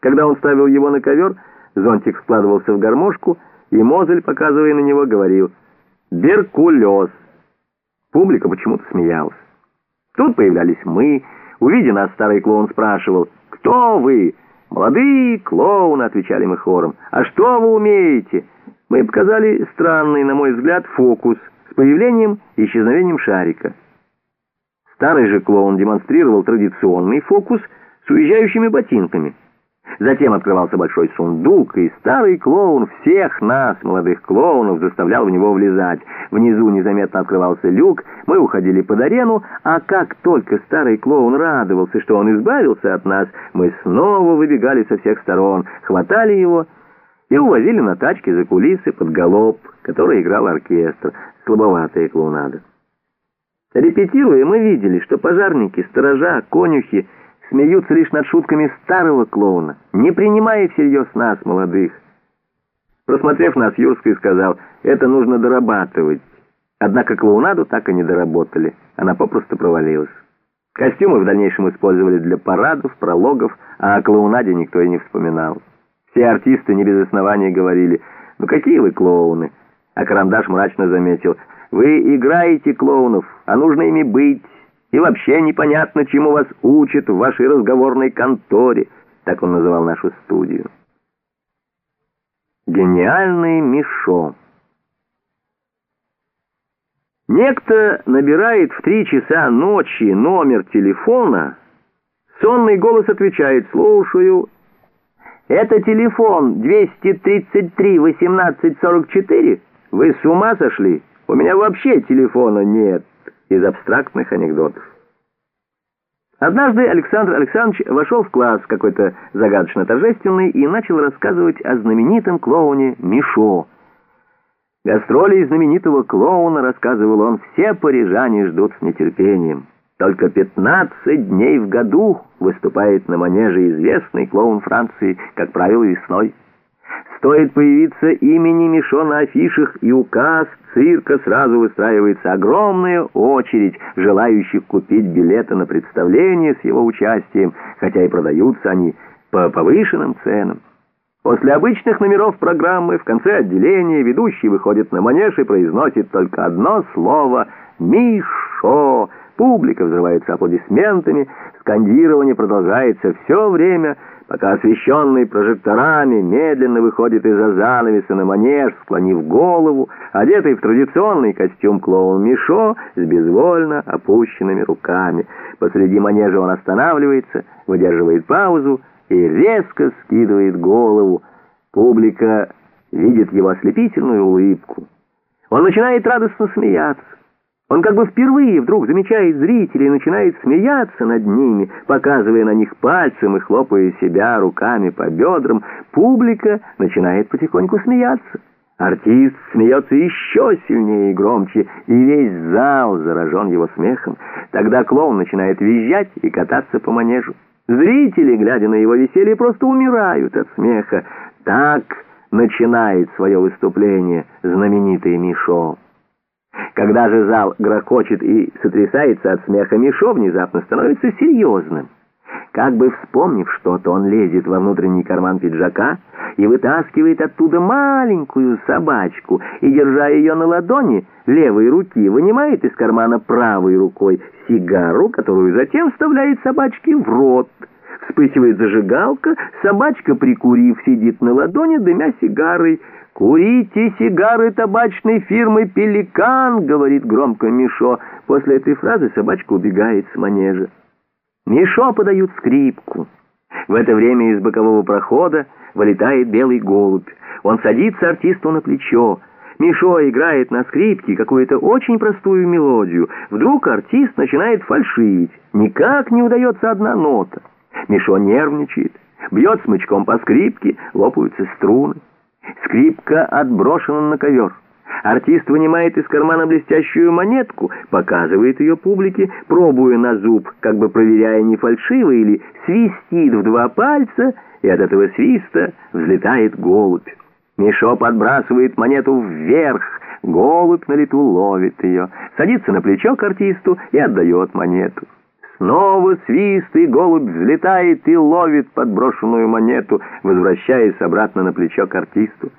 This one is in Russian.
Когда он ставил его на ковер, зонтик складывался в гармошку, и Мозель, показывая на него, говорил «Беркулез». Публика почему-то смеялась. Тут появлялись мы. Увидя нас, старый клоун спрашивал «Кто вы?» «Молодые клоуны», — отвечали мы хором. «А что вы умеете?» Мы показали странный, на мой взгляд, фокус с появлением и исчезновением шарика. Старый же клоун демонстрировал традиционный фокус с уезжающими ботинками. Затем открывался большой сундук, и старый клоун всех нас, молодых клоунов, заставлял в него влезать. Внизу незаметно открывался люк, мы уходили под арену, а как только старый клоун радовался, что он избавился от нас, мы снова выбегали со всех сторон, хватали его и увозили на тачке за кулисы под галоп, который играл оркестр, слабоватая клоунада. Репетируя, мы видели, что пожарники, сторожа, конюхи смеются лишь над шутками старого клоуна, не принимая всерьез нас, молодых. Просмотрев нас, Юрский сказал, это нужно дорабатывать. Однако клоунаду так и не доработали, она попросту провалилась. Костюмы в дальнейшем использовали для парадов, прологов, а о клоунаде никто и не вспоминал. Все артисты не без оснований говорили, ну какие вы клоуны. А Карандаш мрачно заметил, вы играете клоунов, а нужно ими быть. И вообще непонятно, чему вас учат в вашей разговорной конторе. Так он называл нашу студию. Гениальный Мишо. Некто набирает в три часа ночи номер телефона, сонный голос отвечает «Слушаю». «Это телефон 233-18-44? Вы с ума сошли? У меня вообще телефона нет» из абстрактных анекдотов. Однажды Александр Александрович вошел в класс какой-то загадочно торжественный и начал рассказывать о знаменитом клоуне Мишо. Гастроли знаменитого клоуна, рассказывал он, все парижане ждут с нетерпением. Только 15 дней в году выступает на манеже известный клоун Франции, как правило, весной. Стоит появиться имени Мишо на афишах, и указ цирка сразу выстраивается огромная очередь желающих купить билеты на представление с его участием, хотя и продаются они по повышенным ценам. После обычных номеров программы в конце отделения ведущий выходит на манеж и произносит только одно слово «Мишо». Публика взрывается аплодисментами, скандирование продолжается все время, пока освещенный прожекторами медленно выходит из-за занавеса на манеж, склонив голову, одетый в традиционный костюм клоун Мишо с безвольно опущенными руками. Посреди манежа он останавливается, выдерживает паузу и резко скидывает голову. Публика видит его ослепительную улыбку. Он начинает радостно смеяться. Он как бы впервые вдруг замечает зрителей и начинает смеяться над ними, показывая на них пальцем и хлопая себя руками по бедрам. Публика начинает потихоньку смеяться. Артист смеется еще сильнее и громче, и весь зал заражен его смехом. Тогда клоун начинает визжать и кататься по манежу. Зрители, глядя на его веселье, просто умирают от смеха. Так начинает свое выступление знаменитый Мишо. Когда же зал грохочет и сотрясается от смеха, Мишо внезапно становится серьезным. Как бы вспомнив что-то, он лезет во внутренний карман пиджака и вытаскивает оттуда маленькую собачку и, держа ее на ладони левой руки, вынимает из кармана правой рукой сигару, которую затем вставляет собачке в рот. Вспыхивает зажигалка, собачка, прикурив, сидит на ладони, дымя сигарой. «Курите сигары табачной фирмы «Пеликан», — говорит громко Мишо. После этой фразы собачка убегает с манежа. Мишо подают скрипку. В это время из бокового прохода вылетает белый голубь. Он садится артисту на плечо. Мишо играет на скрипке какую-то очень простую мелодию. Вдруг артист начинает фальшивить. Никак не удается одна нота. Мишо нервничает, бьет смычком по скрипке, лопаются струны. Скрипка отброшена на ковер. Артист вынимает из кармана блестящую монетку, показывает ее публике, пробуя на зуб, как бы проверяя, не фальшиво или свистит в два пальца, и от этого свиста взлетает голубь. Мишо подбрасывает монету вверх, голубь на лету ловит ее, садится на плечо к артисту и отдает монету. Снова свист, и голубь взлетает и ловит подброшенную монету, возвращаясь обратно на плечо к артисту.